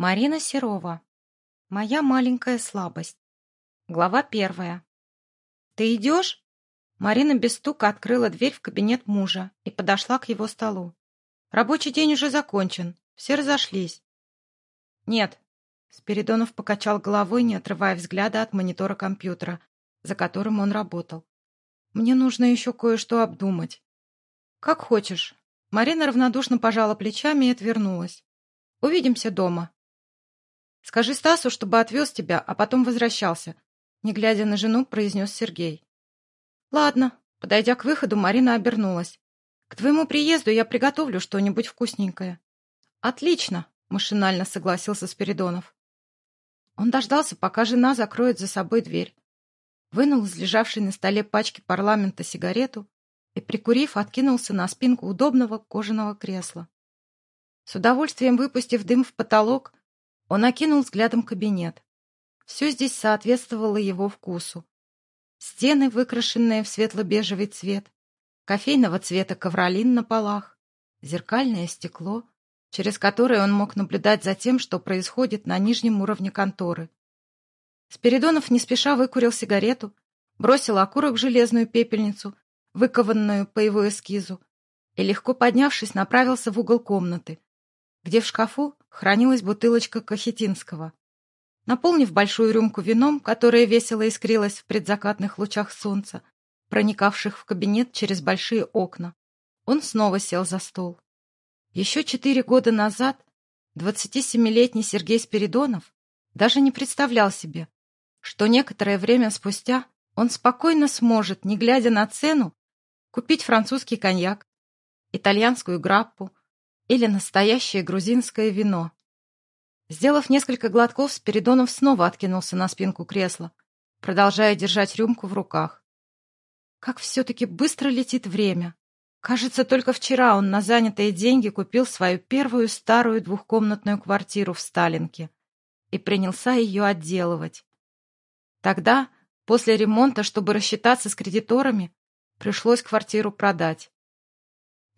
Марина Серова. Моя маленькая слабость. Глава первая. «Ты идешь?» Марина без стука открыла дверь в кабинет мужа и подошла к его столу. «Рабочий день уже закончен. Все разошлись». «Нет». Спиридонов покачал головой, не отрывая взгляда от монитора компьютера, за которым он работал. «Мне нужно еще кое-что обдумать». «Как хочешь». Марина равнодушно пожала плечами и отвернулась. «Увидимся дома». Скажи Стасу, чтобы отвез тебя, а потом возвращался», не глядя на жену, произнес Сергей. «Ладно». Подойдя к выходу, Марина обернулась. «К твоему приезду я приготовлю что-нибудь вкусненькое». «Отлично», — машинально согласился Спиридонов. Он дождался, пока жена закроет за собой дверь. Вынул из лежавшей на столе пачки парламента сигарету и, прикурив, откинулся на спинку удобного кожаного кресла. С удовольствием выпустив дым в потолок, он окинул взглядом кабинет. Все здесь соответствовало его вкусу. Стены, выкрашенные в светло-бежевый цвет, кофейного цвета ковролин на полах, зеркальное стекло, через которое он мог наблюдать за тем, что происходит на нижнем уровне конторы. Спиридонов не спеша выкурил сигарету, бросил окурок в железную пепельницу, выкованную по его эскизу, и, легко поднявшись, направился в угол комнаты, где в шкафу хранилась бутылочка кахетинского. Наполнив большую рюмку вином, которая весело искрилась в предзакатных лучах солнца, проникавших в кабинет через большие окна, он снова сел за стол. Еще четыре года назад 27-летний Сергей Спиридонов даже не представлял себе, что некоторое время спустя он спокойно сможет, не глядя на цену, купить французский коньяк, итальянскую граппу, или настоящее грузинское вино. Сделав несколько глотков, Спиридонов снова откинулся на спинку кресла, продолжая держать рюмку в руках. Как все-таки быстро летит время. Кажется, только вчера он на занятые деньги купил свою первую старую двухкомнатную квартиру в Сталинке и принялся ее отделывать. Тогда, после ремонта, чтобы рассчитаться с кредиторами, пришлось квартиру продать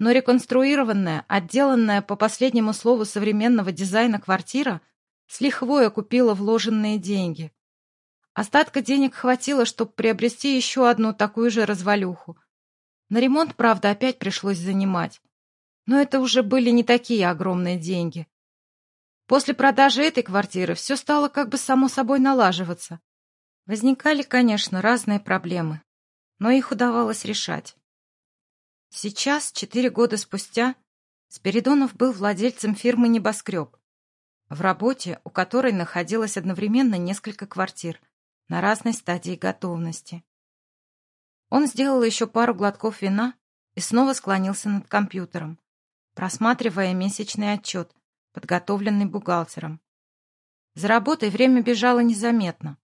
но реконструированная, отделанная по последнему слову современного дизайна квартира с лихвой окупила вложенные деньги. Остатка денег хватило, чтобы приобрести еще одну такую же развалюху. На ремонт, правда, опять пришлось занимать. Но это уже были не такие огромные деньги. После продажи этой квартиры все стало как бы само собой налаживаться. Возникали, конечно, разные проблемы, но их удавалось решать. Сейчас, четыре года спустя, Спиридонов был владельцем фирмы «Небоскреб», в работе, у которой находилось одновременно несколько квартир на разной стадии готовности. Он сделал еще пару глотков вина и снова склонился над компьютером, просматривая месячный отчет, подготовленный бухгалтером. За работой время бежало незаметно.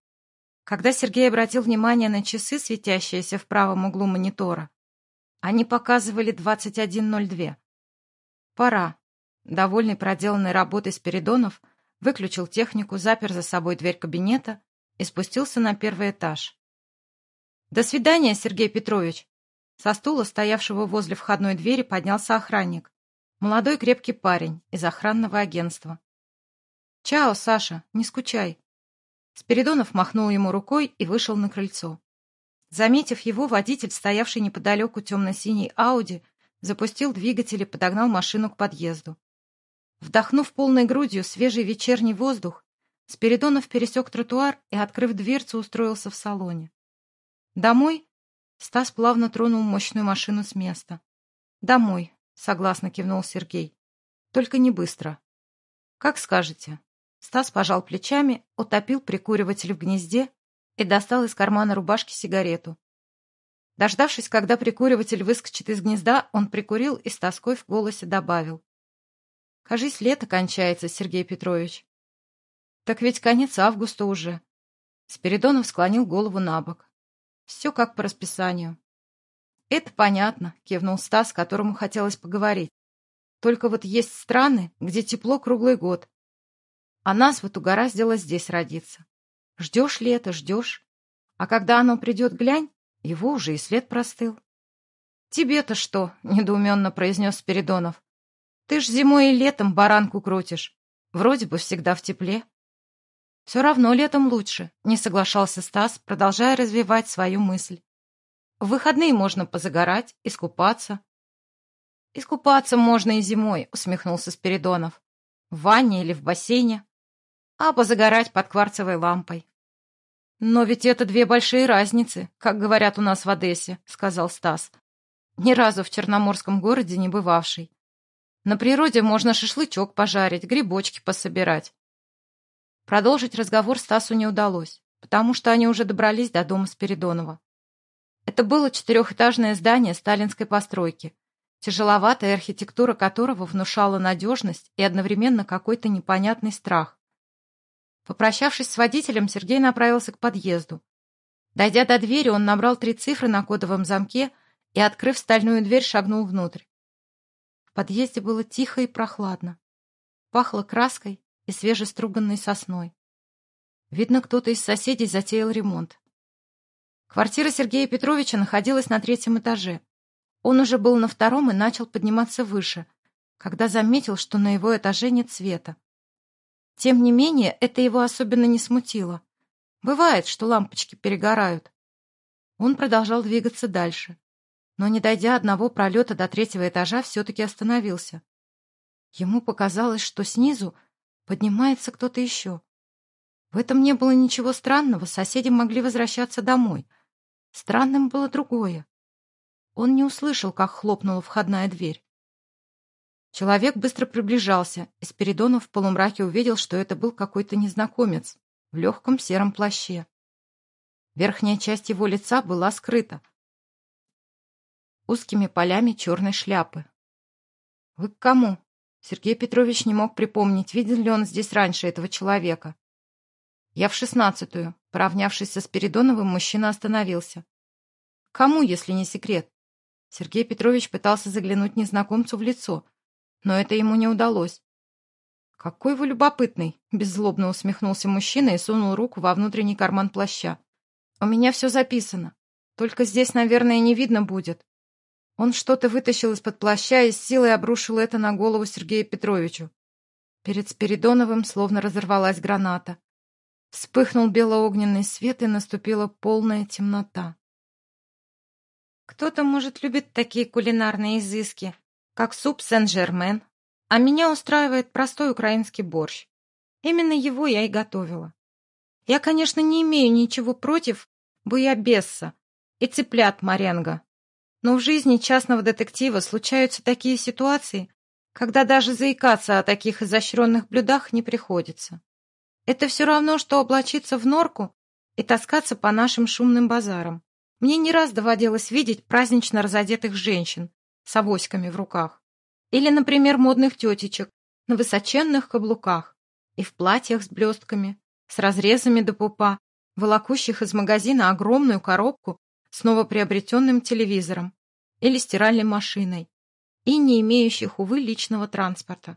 Когда Сергей обратил внимание на часы, светящиеся в правом углу монитора, они показывали 21.02. Пора. Довольный проделанной работой Спиридонов выключил технику, запер за собой дверь кабинета и спустился на первый этаж. «До свидания, Сергей Петрович!» Со стула, стоявшего возле входной двери, поднялся охранник. Молодой крепкий парень из охранного агентства. «Чао, Саша, не скучай!» Спиридонов махнул ему рукой и вышел на крыльцо. Заметив его, водитель, стоявший неподалеку темно-синей Ауди, запустил двигатель и подогнал машину к подъезду. Вдохнув полной грудью свежий вечерний воздух, Спиридонов пересек тротуар и, открыв дверцу, устроился в салоне. «Домой?» Стас плавно тронул мощную машину с места. «Домой», — согласно кивнул Сергей. «Только не быстро». «Как скажете». Стас пожал плечами, утопил прикуриватель в гнезде и достал из кармана рубашки сигарету. Дождавшись, когда прикуриватель выскочит из гнезда, он прикурил и с тоской в голосе добавил. «Кажись, лето кончается, Сергей Петрович». «Так ведь конец августа уже». Спиридонов склонил голову на бок. «Все как по расписанию». «Это понятно», — кивнул Стас, которому хотелось поговорить. «Только вот есть страны, где тепло круглый год. А нас вот угораздило здесь родиться. Ждешь лето, ждешь. А когда оно придет, глянь, его уже и след простыл. «Тебе-то что?» — недоуменно произнес Спиридонов. «Ты ж зимой и летом баранку крутишь. Вроде бы всегда в тепле. Все равно летом лучше, не соглашался Стас, продолжая развивать свою мысль. В выходные можно позагорать, искупаться. Искупаться можно и зимой, усмехнулся Спиридонов. В ванне или в бассейне. А позагорать под кварцевой лампой. Но ведь это две большие разницы, как говорят у нас в Одессе, сказал Стас. Ни разу в черноморском городе не бывавший. На природе можно шашлычок пожарить, грибочки пособирать. Продолжить разговор Стасу не удалось, потому что они уже добрались до дома Спиридонова. Это было четырехэтажное здание сталинской постройки, тяжеловатая архитектура которого внушала надежность и одновременно какой-то непонятный страх. Попрощавшись с водителем, Сергей направился к подъезду. Дойдя до двери, он набрал три цифры на кодовом замке и, открыв стальную дверь, шагнул внутрь. В подъезде было тихо и прохладно. Пахло краской и свежеструганной сосной. Видно, кто-то из соседей затеял ремонт. Квартира Сергея Петровича находилась на третьем этаже. Он уже был на втором и начал подниматься выше, когда заметил, что на его этаже нет света. Тем не менее, это его особенно не смутило. Бывает, что лампочки перегорают. Он продолжал двигаться дальше, но, не дойдя одного пролета до третьего этажа, все-таки остановился. Ему показалось, что снизу Поднимается кто-то еще. В этом не было ничего странного, соседи могли возвращаться домой. Странным было другое. Он не услышал, как хлопнула входная дверь. Человек быстро приближался, и Спиридонов в полумраке увидел, что это был какой-то незнакомец в легком сером плаще. Верхняя часть его лица была скрыта узкими полями черной шляпы. «Вы к кому?» Сергей Петрович не мог припомнить, видел ли он здесь раньше этого человека. Я в шестнадцатую. Поравнявшись со Спиридоновым, мужчина остановился. Кому, если не секрет? Сергей Петрович пытался заглянуть незнакомцу в лицо, но это ему не удалось. «Какой вы любопытный!» — беззлобно усмехнулся мужчина и сунул руку во внутренний карман плаща. «У меня все записано. Только здесь, наверное, не видно будет. Он что-то вытащил из-под плаща и с силой обрушил это на голову Сергею Петровичу. Перед Спиридоновым словно разорвалась граната. Вспыхнул белоогненный свет, и наступила полная темнота. Кто-то, может, любит такие кулинарные изыски, как суп Сен-Жермен, а меня устраивает простой украинский борщ. Именно его я и готовила. Я, конечно, не имею ничего против буябесса и цыплят маренго, но в жизни частного детектива случаются такие ситуации, когда даже заикаться о таких изощренных блюдах не приходится. Это все равно, что облачиться в норку и таскаться по нашим шумным базарам. Мне не раз доводилось видеть празднично разодетых женщин с авоськами в руках. Или, например, модных тетечек на высоченных каблуках и в платьях с блестками, с разрезами до пупа, волокущих из магазина огромную коробку с новоприобретенным телевизором или стиральной машиной и не имеющих, увы, личного транспорта.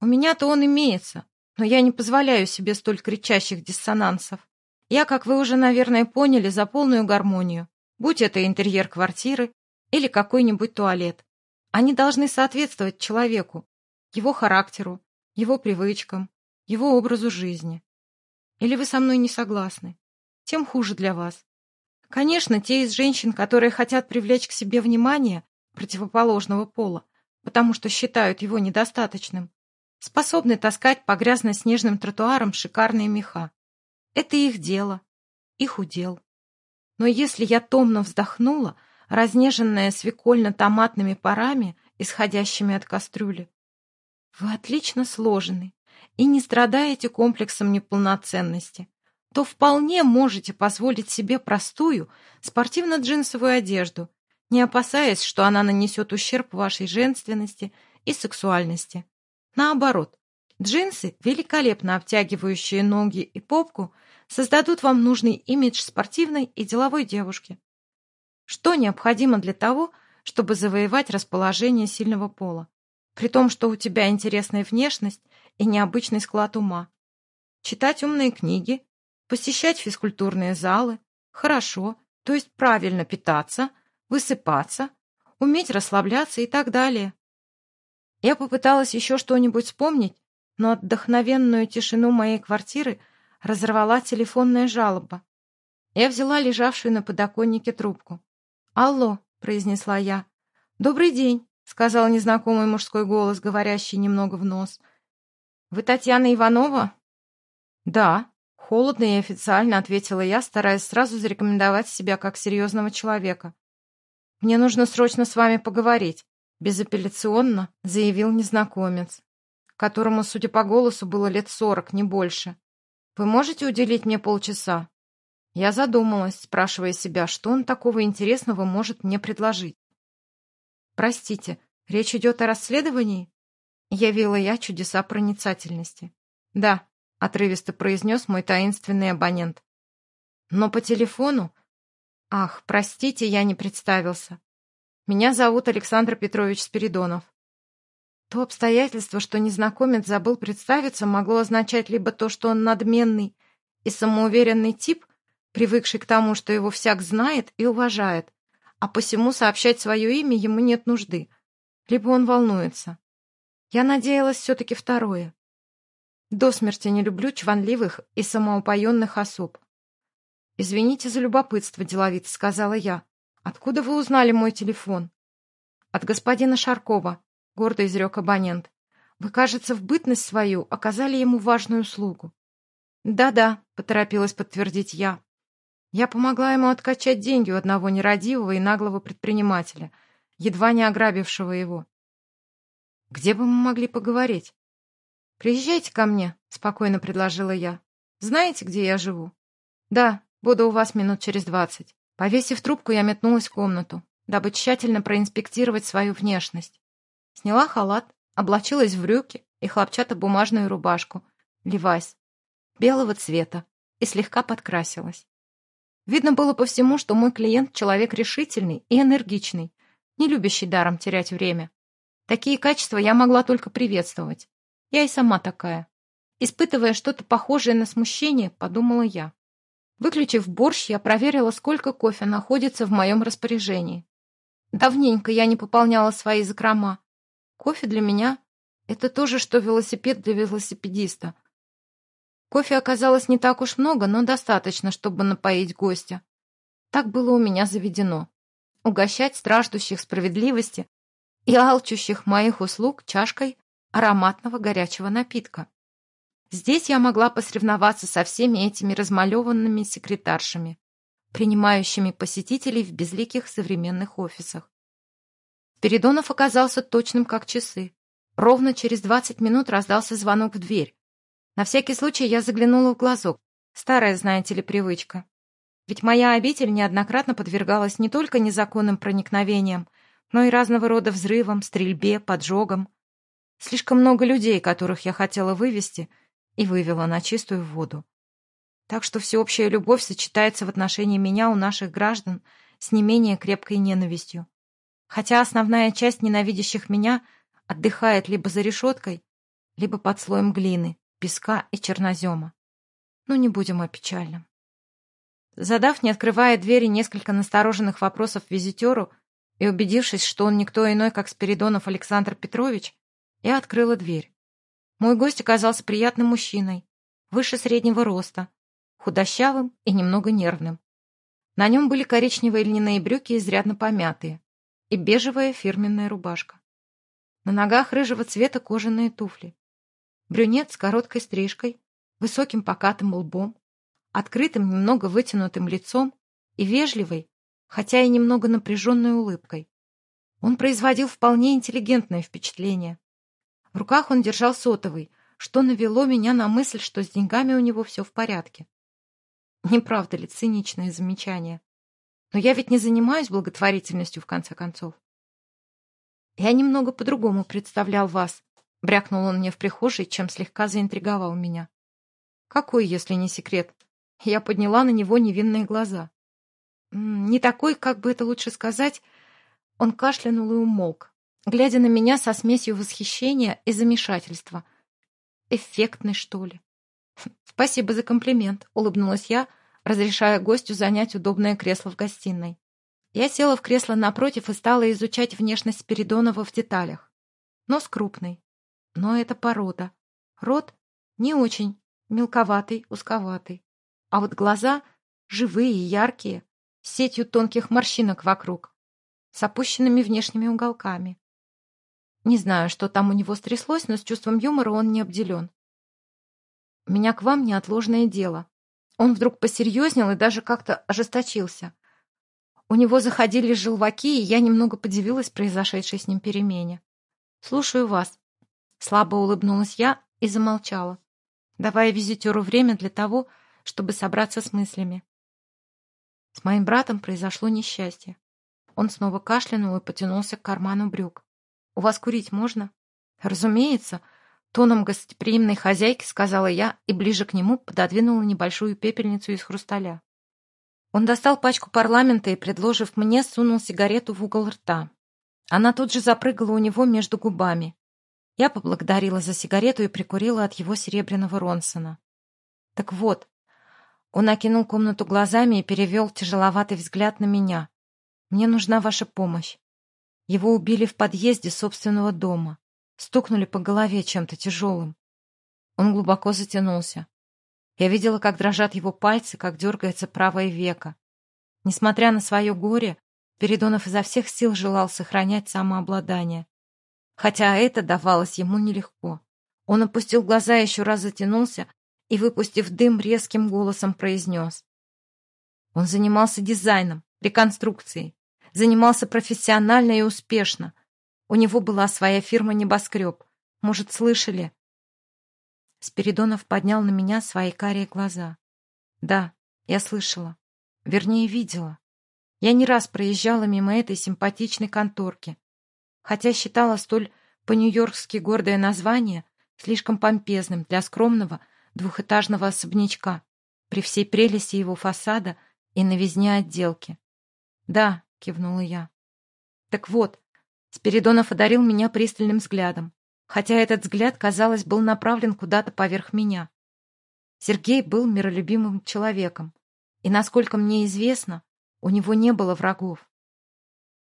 У меня-то он имеется, но я не позволяю себе столь кричащих диссонансов. Я, как вы уже, наверное, поняли, за полную гармонию, будь это интерьер квартиры или какой-нибудь туалет. Они должны соответствовать человеку, его характеру, его привычкам, его образу жизни. Или вы со мной не согласны? Тем хуже для вас. Конечно, те из женщин, которые хотят привлечь к себе внимание противоположного пола, потому что считают его недостаточным, способны таскать по грязно-снежным тротуарам шикарные меха. Это их дело, их удел. Но если я томно вздохнула, разнеженная свекольно-томатными парами, исходящими от кастрюли, вы отлично сложены и не страдаете комплексом неполноценности то вполне можете позволить себе простую спортивно-джинсовую одежду, не опасаясь, что она нанесет ущерб вашей женственности и сексуальности. Наоборот, джинсы, великолепно обтягивающие ноги и попку, создадут вам нужный имидж спортивной и деловой девушки. Что необходимо для того, чтобы завоевать расположение сильного пола? При том, что у тебя интересная внешность и необычный склад ума. Читать умные книги, посещать физкультурные залы, хорошо, то есть правильно питаться, высыпаться, уметь расслабляться и так далее. Я попыталась еще что-нибудь вспомнить, но отдохновенную тишину моей квартиры разорвала телефонная жалоба. Я взяла лежавшую на подоконнике трубку. «Алло», — произнесла я. «Добрый день», — сказал незнакомый мужской голос, говорящий немного в нос. «Вы Татьяна Иванова?» «Да», — холодно и официально ответила я, стараясь сразу зарекомендовать себя как серьезного человека. «Мне нужно срочно с вами поговорить», — безапелляционно заявил незнакомец, которому, судя по голосу, было лет сорок, не больше. «Вы можете уделить мне полчаса?» Я задумалась, спрашивая себя, что он такого интересного может мне предложить. «Простите, речь идет о расследовании?» Явила я чудеса проницательности. «Да», — отрывисто произнес мой таинственный абонент. «Но по телефону...» «Ах, простите, я не представился. Меня зовут Александр Петрович Спиридонов». То обстоятельство, что незнакомец забыл представиться, могло означать либо то, что он надменный и самоуверенный тип, привыкший к тому, что его всяк знает и уважает, а посему сообщать свое имя ему нет нужды, либо он волнуется. Я надеялась все-таки второе. До смерти не люблю чванливых и самоупоенных особ. «Извините за любопытство, деловито», — сказала я. «Откуда вы узнали мой телефон?» «От господина Шаркова», — гордо изрек абонент. «Вы, кажется, в бытность свою оказали ему важную услугу». «Да-да», — поторопилась подтвердить я. Я помогла ему откачать деньги у одного нерадивого и наглого предпринимателя, едва не ограбившего его. Где бы мы могли поговорить? «Приезжайте ко мне», — спокойно предложила я. «Знаете, где я живу?» «Да, буду у вас минут через двадцать». Повесив трубку, я метнулась в комнату, дабы тщательно проинспектировать свою внешность. Сняла халат, облачилась в брюки и хлопчатобумажную рубашку, левайс, белого цвета, и слегка подкрасилась. Видно было по всему, что мой клиент — человек решительный и энергичный, не любящий даром терять время. Такие качества я могла только приветствовать. Я и сама такая. Испытывая что-то похожее на смущение, подумала я. Выключив борщ, я проверила, сколько кофе находится в моем распоряжении. Давненько я не пополняла свои закрома. Кофе для меня — это то же, что велосипед для велосипедиста. Кофе оказалось не так уж много, но достаточно, чтобы напоить гостя. Так было у меня заведено. Угощать страждущих справедливости и алчущих моих услуг чашкой ароматного горячего напитка. Здесь я могла посоревноваться со всеми этими размалеванными секретаршами, принимающими посетителей в безликих современных офисах. Передонов оказался точным, как часы. Ровно через двадцать минут раздался звонок в дверь. На всякий случай я заглянула в глазок. Старая, знаете ли, привычка. Ведь моя обитель неоднократно подвергалась не только незаконным проникновениям, но и разного рода взрывам, стрельбе, поджогам. Слишком много людей, которых я хотела вывести, и вывела на чистую воду. Так что всеобщая любовь сочетается в отношении меня у наших граждан с не менее крепкой ненавистью. Хотя основная часть ненавидящих меня отдыхает либо за решеткой, либо под слоем глины песка и чернозема. Ну, не будем о печальном. Задав, не открывая двери, несколько настороженных вопросов визитеру и убедившись, что он никто иной, как Спиридонов Александр Петрович, я открыла дверь. Мой гость оказался приятным мужчиной, выше среднего роста, худощавым и немного нервным. На нем были коричневые льняные брюки, изрядно помятые, и бежевая фирменная рубашка. На ногах рыжего цвета кожаные туфли. Брюнет с короткой стрижкой, высоким покатым лбом, открытым, немного вытянутым лицом и вежливой, хотя и немного напряженной улыбкой. Он производил вполне интеллигентное впечатление. В руках он держал сотовый, что навело меня на мысль, что с деньгами у него все в порядке. Не правда ли циничное замечание? Но я ведь не занимаюсь благотворительностью, в конце концов. Я немного по-другому представлял вас, Брякнул он мне в прихожей, чем слегка заинтриговал меня. Какой, если не секрет? Я подняла на него невинные глаза. Не такой, как бы это лучше сказать. Он кашлянул и умолк, глядя на меня со смесью восхищения и замешательства. Эффектный, что ли? Спасибо за комплимент, улыбнулась я, разрешая гостю занять удобное кресло в гостиной. Я села в кресло напротив и стала изучать внешность Спиридонова в деталях. Нос крупный, но это порода. Рот не очень, мелковатый, узковатый. А вот глаза живые, яркие, с сетью тонких морщинок вокруг, с опущенными внешними уголками. Не знаю, что там у него стряслось, но с чувством юмора он не обделен. «У меня к вам неотложное дело». Он вдруг посерьезнел и даже как-то ожесточился. У него заходили желваки, и я немного подивилась произошедшей с ним перемене. «Слушаю вас». Слабо улыбнулась я и замолчала, давая визитеру время для того, чтобы собраться с мыслями. С моим братом произошло несчастье. Он снова кашлянул и потянулся к карману брюк. «У вас курить можно?» «Разумеется», — тоном гостеприимной хозяйки сказала я и ближе к нему пододвинула небольшую пепельницу из хрусталя. Он достал пачку парламента и, предложив мне, сунул сигарету в угол рта. Она тут же запрыгала у него между губами. Я поблагодарила за сигарету и прикурила от его серебряного Ронсона. Так вот, он окинул комнату глазами и перевел тяжеловатый взгляд на меня. Мне нужна ваша помощь. Его убили в подъезде собственного дома. Стукнули по голове чем-то тяжелым. Он глубоко затянулся. Я видела, как дрожат его пальцы, как дергается правое веко. Несмотря на свое горе, Передонов изо всех сил желал сохранять самообладание. Хотя это давалось ему нелегко. Он опустил глаза, еще раз затянулся и, выпустив дым, резким голосом произнес. Он занимался дизайном, реконструкцией занимался профессионально и успешно. У него была своя фирма «Небоскреб». Может, слышали? Спиридонов поднял на меня свои карие глаза. Да, я слышала. Вернее, видела. Я не раз проезжала мимо этой симпатичной конторки. Хотя считала столь по-нью-йоркски гордое название слишком помпезным для скромного двухэтажного особнячка при всей прелести его фасада и новизне отделки. Да, кивнула я. Так вот, Спиридонов одарил меня пристальным взглядом, хотя этот взгляд, казалось, был направлен куда-то поверх меня. Сергей был миролюбимым человеком, и, насколько мне известно, у него не было врагов.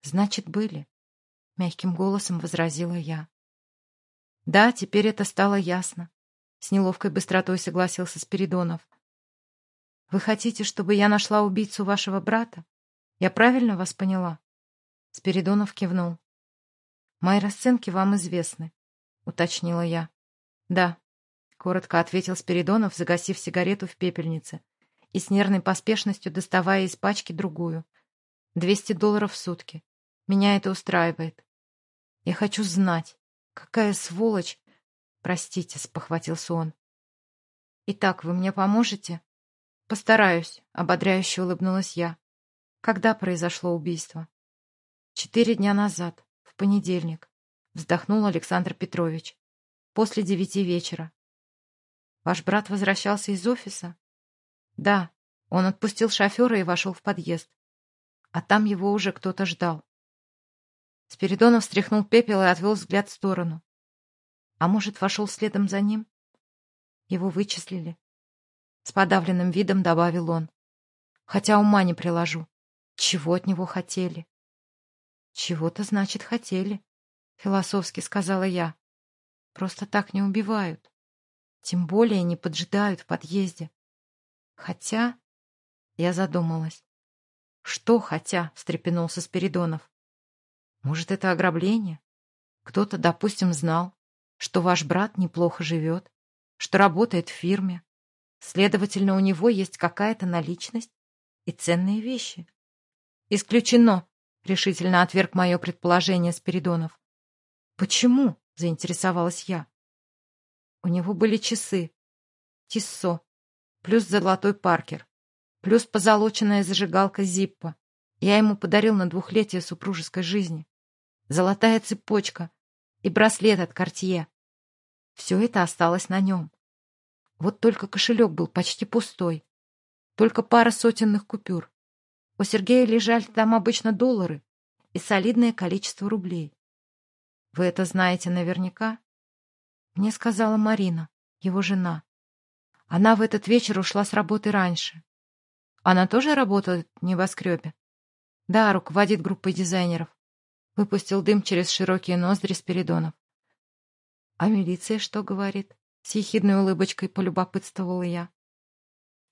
Значит, были, — мягким голосом возразила я. Да, теперь это стало ясно. С неловкой быстротой согласился Спиридонов. Вы хотите, чтобы я нашла убийцу вашего брата? Я правильно вас поняла? Спиридонов кивнул. Мои расценки вам известны, уточнила я. Да, коротко ответил Спиридонов, загасив сигарету в пепельнице и с нервной поспешностью доставая из пачки другую. Двести долларов в сутки. Меня это устраивает. Я хочу знать, какая сволочь... Простите, спохватился он. Итак, вы мне поможете? Постараюсь, ободряюще улыбнулась я. Когда произошло убийство? Четыре дня назад, в понедельник, вздохнул Александр Петрович. После девяти вечера. Ваш брат возвращался из офиса? Да, он отпустил шофера и вошел в подъезд. А там его уже кто-то ждал. Спиридонов встряхнул пепел и отвел взгляд в сторону. А может, вошел следом за ним? Его вычислили. С подавленным видом добавил он. Хотя ума не приложу. Чего от него хотели? Чего-то, значит, хотели, философски сказала я. Просто так не убивают. Тем более не поджидают в подъезде. Хотя... Я задумалась. Что хотя? встрепенулся Спиридонов. Может, это ограбление? Кто-то, допустим, знал, что ваш брат неплохо живет, что работает в фирме. Следовательно, у него есть какая-то наличность и ценные вещи. «Исключено», — решительно отверг мое предположение Спиридонов. «Почему?» — заинтересовалась я. У него были часы. Тиссо. Плюс золотой паркер. Плюс позолоченная зажигалка Зиппа. Я ему подарил на двухлетие супружеской жизни. Золотая цепочка и браслет от Кортье. Все это осталось на нем. Вот только кошелек был почти пустой. Только пара сотенных купюр. У Сергея лежали там обычно доллары и солидное количество рублей. Вы это знаете наверняка? Мне сказала Марина, его жена. Она в этот вечер ушла с работы раньше. Она тоже работает в небоскребе? Да, руководит группой дизайнеров. Выпустил дым через широкие ноздри Спиридонов. А милиция что говорит? С ехидной улыбочкой полюбопытствовала я.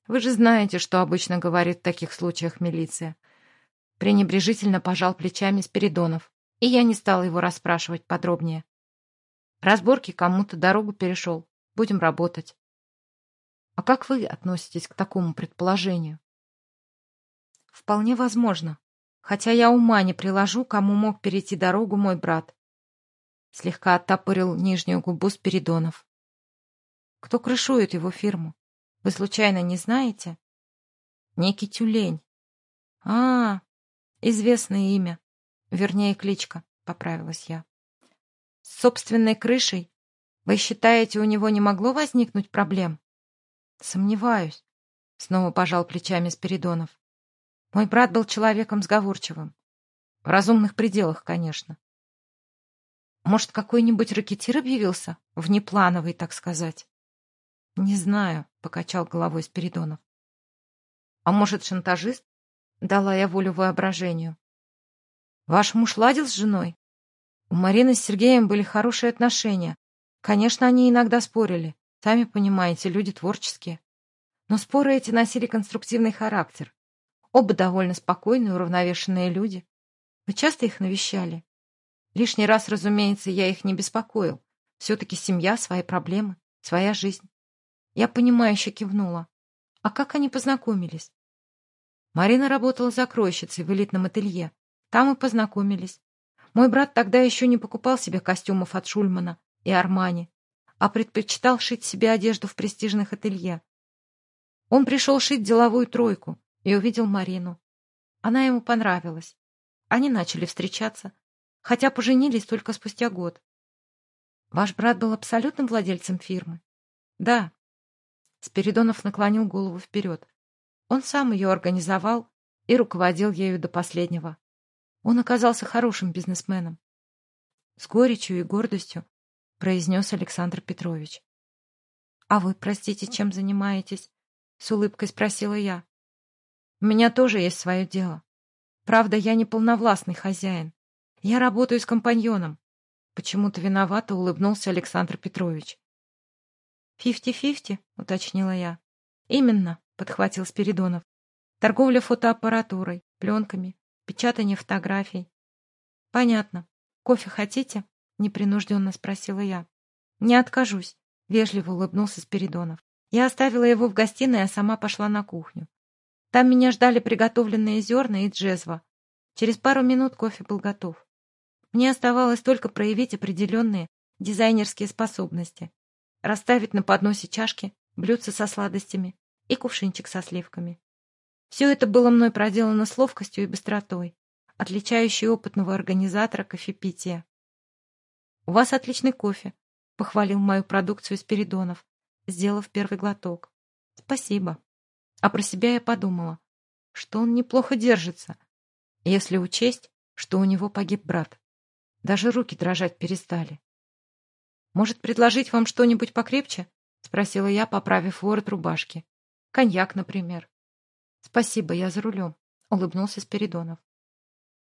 Вы же знаете, что обычно говорит в таких случаях милиция. Пренебрежительно пожал плечами Спиридонов, и я не стала его расспрашивать подробнее. Разборки кому-то дорогу перешел. Будем работать. А как вы относитесь к такому предположению? Вполне возможно. Хотя я ума не приложу, кому мог перейти дорогу мой брат. Слегка оттопырил нижнюю губу Спиридонов. Кто крышует его фирму? Вы случайно не знаете? Некий тюлень. А, известное имя. Вернее, кличка, поправилась я. С собственной крышей? Вы считаете, у него не могло возникнуть проблем? Сомневаюсь. Снова пожал плечами Спиридонов. Мой брат был человеком сговорчивым. В разумных пределах, конечно. Может, какой-нибудь ракетир объявился? Внеплановый, так сказать. «Не знаю», — покачал головой Спиридонов. «А может, шантажист?» — дала я волю воображению. «Ваш муж ладил с женой?» У Марины с Сергеем были хорошие отношения. Конечно, они иногда спорили. Сами понимаете, люди творческие. Но споры эти носили конструктивный характер. Оба довольно спокойные, уравновешенные люди. Вы часто их навещали? Лишний раз, разумеется, я их не беспокоил. Все-таки семья, свои проблемы, своя жизнь. Я понимающе кивнула. А как они познакомились? Марина работала закройщицей в элитном ателье. Там и познакомились. Мой брат тогда еще не покупал себе костюмов от Шульмана и Армани, а предпочитал шить себе одежду в престижных ателье. Он пришел шить деловую тройку и увидел Марину. Она ему понравилась. Они начали встречаться, хотя поженились только спустя год. Ваш брат был абсолютным владельцем фирмы? Да, Спиридонов наклонил голову вперед. Он сам ее организовал и руководил ею до последнего. Он оказался хорошим бизнесменом. С горечью и гордостью произнес Александр Петрович. — А вы, простите, чем занимаетесь? — с улыбкой спросила я. — У меня тоже есть свое дело. Правда, я не полновластный хозяин. Я работаю с компаньоном. Почему-то виновато улыбнулся Александр Петрович. «Фифти-фифти», — уточнила я. «Именно», — подхватил Спиридонов. «Торговля фотоаппаратурой, пленками, печатание фотографий». «Понятно. Кофе хотите?» — непринужденно спросила я. «Не откажусь», — вежливо улыбнулся Спиридонов. Я оставила его в гостиной, а сама пошла на кухню. Там меня ждали приготовленные зерна и джезва. Через пару минут кофе был готов. Мне оставалось только проявить определенные дизайнерские способности расставить на подносе чашки, блюдца со сладостями и кувшинчик со сливками. Все это было мной проделано с ловкостью и быстротой, отличающей опытного организатора кофепития. «У вас отличный кофе», — похвалил мою продукцию Спиридонов, сделав первый глоток. «Спасибо». А про себя я подумала, что он неплохо держится, если учесть, что у него погиб брат. Даже руки дрожать перестали. «Может, предложить вам что-нибудь покрепче?» — спросила я, поправив ворот рубашки. «Коньяк, например». «Спасибо, я за рулем», — улыбнулся Спиридонов.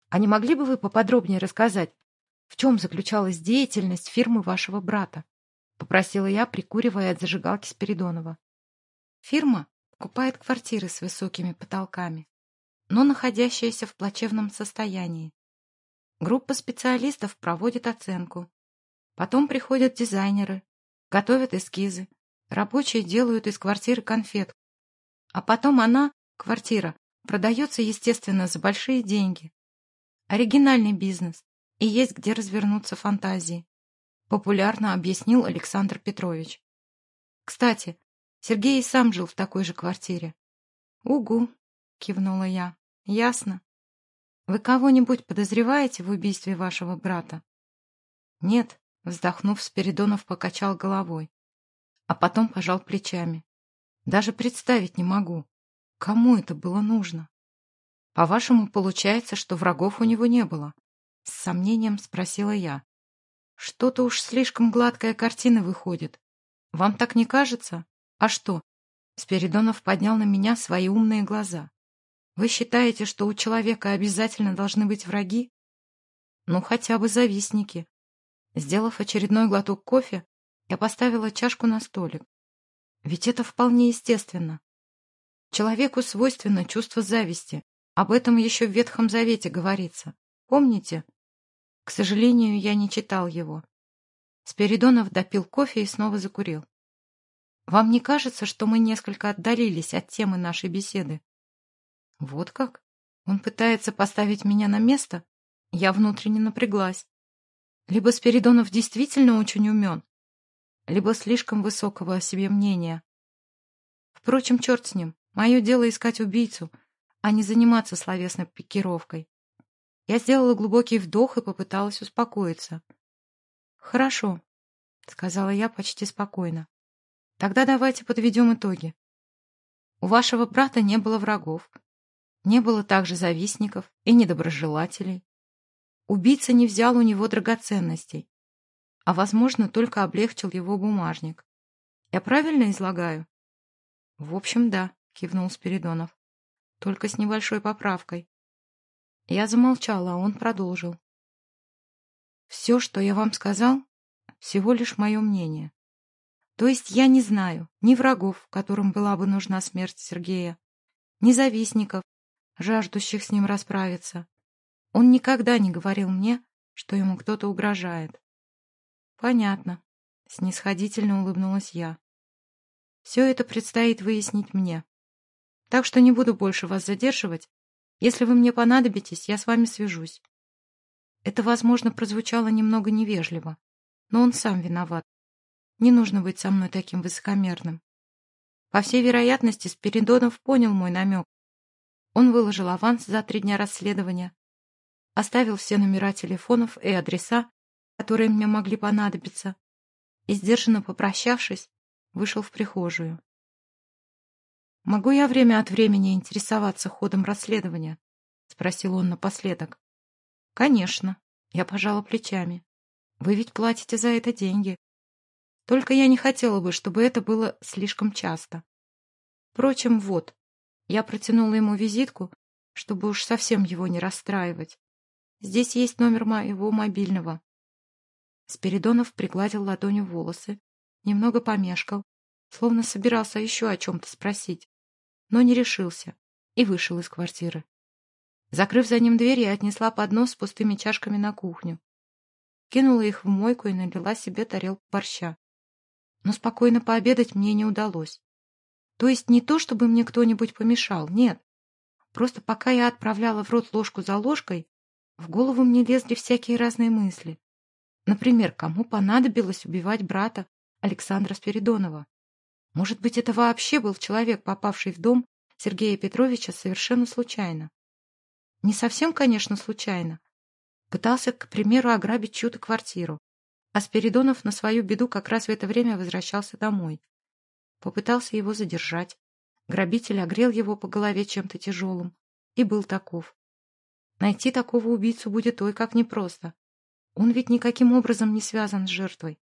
«А не могли бы вы поподробнее рассказать, в чем заключалась деятельность фирмы вашего брата?» — попросила я, прикуривая от зажигалки Спиридонова. «Фирма покупает квартиры с высокими потолками, но находящиеся в плачевном состоянии. Группа специалистов проводит оценку Потом приходят дизайнеры, готовят эскизы. Рабочие делают из квартиры конфетку. А потом она, квартира, продается, естественно, за большие деньги. Оригинальный бизнес, и есть где развернуться фантазии. Популярно объяснил Александр Петрович. Кстати, Сергей и сам жил в такой же квартире. «Угу», — кивнула я. «Ясно. Вы кого-нибудь подозреваете в убийстве вашего брата?» «Нет», Вздохнув, Спиридонов покачал головой, а потом пожал плечами. Даже представить не могу, кому это было нужно. По-вашему, получается, что врагов у него не было? С сомнением спросила я. Что-то уж слишком гладкая картина выходит. Вам так не кажется? А что? Спиридонов поднял на меня свои умные глаза. Вы считаете, что у человека обязательно должны быть враги? Ну, хотя бы завистники, Сделав очередной глоток кофе, Я поставила чашку на столик. Ведь это вполне естественно. Человеку свойственно чувство зависти. Об этом еще в Ветхом Завете говорится. Помните? К сожалению, я не читал его. Спиридонов допил кофе и снова закурил. Вам не кажется, что мы несколько отдалились от темы нашей беседы? Вот как? Он пытается поставить меня на место? Я внутренне напряглась. Либо Спиридонов действительно очень умен, либо слишком высокого о себе мнения. Впрочем, черт с ним. Мое дело искать убийцу, а не заниматься словесной пикировкой. Я сделала глубокий вдох и попыталась успокоиться. «Хорошо», — сказала я почти спокойно. «Тогда давайте подведем итоги. У вашего брата не было врагов, не было также завистников и недоброжелателей. Убийца не взял у него драгоценностей, а, возможно, только облегчил его бумажник. Я правильно излагаю? В общем, да, кивнул Спиридонов. Только с небольшой поправкой. Я замолчала, а он продолжил. Все, что я вам сказал, всего лишь мое мнение. То есть я не знаю ни врагов, которым была бы нужна смерть Сергея, ни завистников, жаждущих с ним расправиться. Он никогда не говорил мне, что ему кто-то угрожает. Понятно. Снисходительно улыбнулась я. Все это предстоит выяснить мне. Так что не буду больше вас задерживать. Если вы мне понадобитесь, я с вами свяжусь. Это, возможно, прозвучало немного невежливо, но он сам виноват. Не нужно быть со мной таким высокомерным. По всей вероятности, Спиридонов понял мой намек он выложил аванс за три дня расследования, оставил все номера телефонов и адреса, которые мне могли понадобиться, и, сдержанно попрощавшись, вышел в прихожую. «Могу я время от времени интересоваться ходом расследования?» — спросил он напоследок. «Конечно», — я пожала плечами. «Вы ведь платите за это деньги. Только я не хотела бы, чтобы это было слишком часто. Впрочем, вот, я протянула ему визитку, чтобы уж совсем его не расстраивать. Здесь есть номер моего мобильного. Спиридонов пригладил ладонью волосы, немного помешкал, словно собирался еще о чем-то спросить, но не решился и вышел из квартиры. Закрыв за ним дверь, я отнесла поднос с пустыми чашками на кухню. Кинула их в мойку и налила себе тарелку борща. Но спокойно пообедать мне не удалось. То есть не то, чтобы мне кто-нибудь помешал, нет. Просто пока я отправляла в рот ложку за ложкой, в голову мне лезли всякие разные мысли. Например, кому понадобилось убивать брата Александра Спиридонова? Может быть, это вообще был человек, попавший в дом Сергея Петровича совершенно случайно. Не совсем, конечно, случайно. Пытался, к примеру, ограбить чью-то квартиру. А Спиридонов на свою беду как раз в это время возвращался домой. Попытался его задержать. Грабитель огрел его по голове чем-то тяжелым. И был таков. Найти такого убийцу будет ой как непросто. Он ведь никаким образом не связан с жертвой.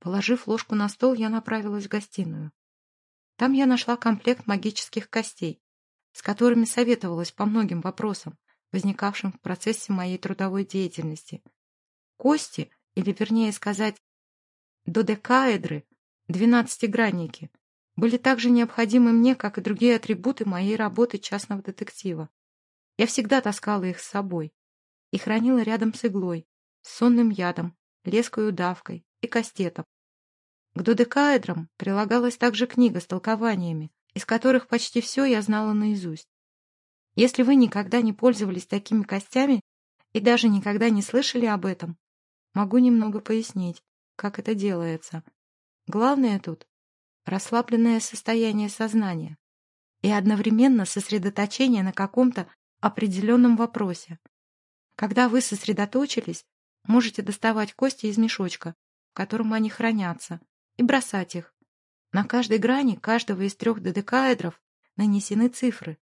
Положив ложку на стол, я направилась в гостиную. Там я нашла комплект магических костей, с которыми советовалась по многим вопросам, возникавшим в процессе моей трудовой деятельности. Кости, или вернее сказать, додекаэдры, Двенадцатигранники были так же необходимы мне, как и другие атрибуты моей работы частного детектива. Я всегда таскала их с собой и хранила рядом с иглой, с сонным ядом, леской удавкой и кастетом. К додекаэдрам прилагалась также книга с толкованиями, из которых почти все я знала наизусть. Если вы никогда не пользовались такими костями и даже никогда не слышали об этом, могу немного пояснить, как это делается. Главное тут — расслабленное состояние сознания и одновременно сосредоточение на каком-то определенном вопросе. Когда вы сосредоточились, можете доставать кости из мешочка, в котором они хранятся, и бросать их. На каждой грани каждого из трех додекаэдров нанесены цифры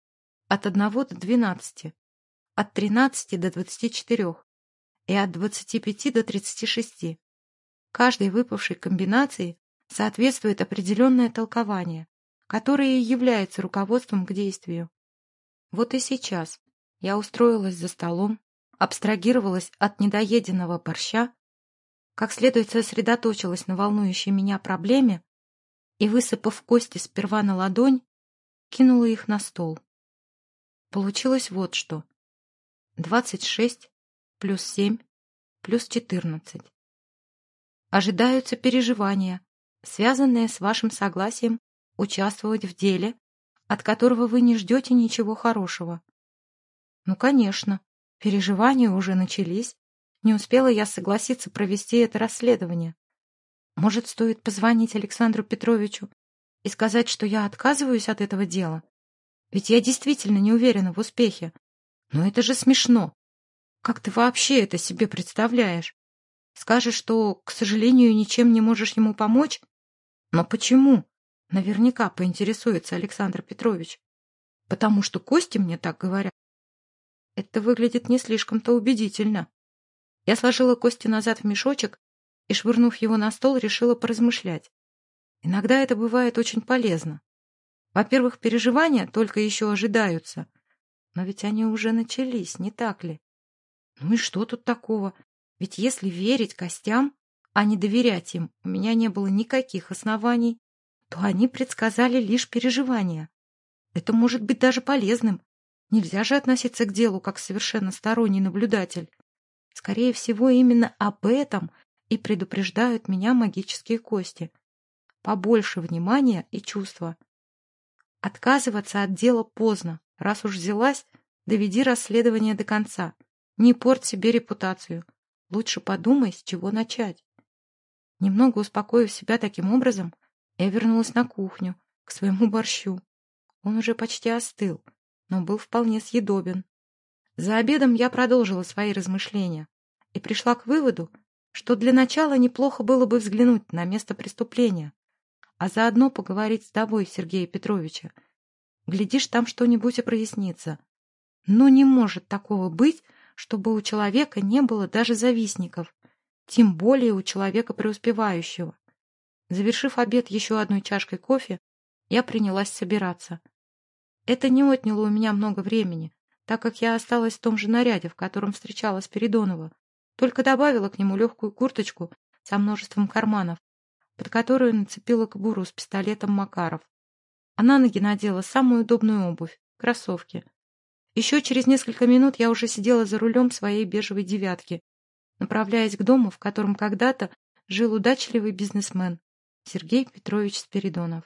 от 1 до 12, от 13 до 24 и от 25 до 36. Каждой выпавшей комбинации соответствует определенное толкование, которое и является руководством к действию. Вот и сейчас я устроилась за столом, абстрагировалась от недоеденного борща как следует сосредоточилась на волнующей меня проблеме и, высыпав кости сперва на ладонь, кинула их на стол. Получилось вот что. Двадцать шесть плюс семь плюс четырнадцать. Ожидаются переживания, связанные с вашим согласием участвовать в деле, от которого вы не ждете ничего хорошего. Ну, конечно, переживания уже начались. Не успела я согласиться провести это расследование. Может, стоит позвонить Александру Петровичу и сказать, что я отказываюсь от этого дела? Ведь я действительно не уверена в успехе. Но это же смешно. Как ты вообще это себе представляешь? Скажешь, что, к сожалению, ничем не можешь ему помочь? Но почему? Наверняка поинтересуется Александр Петрович. Потому что Кости мне так говорят. Это выглядит не слишком-то убедительно. Я сложила кости назад в мешочек и, швырнув его на стол, решила поразмышлять. Иногда это бывает очень полезно. Во-первых, переживания только еще ожидаются. Но ведь они уже начались, не так ли? Ну и что тут такого? Ведь если верить костям, а не доверять им, у меня не было никаких оснований, то они предсказали лишь переживания. Это может быть даже полезным. Нельзя же относиться к делу как совершенно сторонний наблюдатель. Скорее всего, именно об этом и предупреждают меня магические кости. Побольше внимания и чувства. Отказываться от дела поздно. Раз уж взялась, доведи расследование до конца. Не порть себе репутацию. Лучше подумай, с чего начать. Немного успокоив себя таким образом, я вернулась на кухню, к своему борщу. Он уже почти остыл, но был вполне съедобен. За обедом я продолжила свои размышления и пришла к выводу, что для начала неплохо было бы взглянуть на место преступления, а заодно поговорить с тобой, Сергея Петровича. Глядишь, там что-нибудь и прояснится. Но не может такого быть, чтобы у человека не было даже завистников, тем более у человека преуспевающего. Завершив обед еще одной чашкой кофе, я принялась собираться. Это не отняло у меня много времени, так как я осталась в том же наряде, в котором встречала Спиридонова, только добавила к нему легкую курточку со множеством карманов, под которую нацепила кобуру с пистолетом Макаров. А на ноги надела самую удобную обувь — кроссовки. Еще через несколько минут я уже сидела за рулем своей бежевой девятки, направляясь к дому, в котором когда-то жил удачливый бизнесмен Сергей Петрович Спиридонов.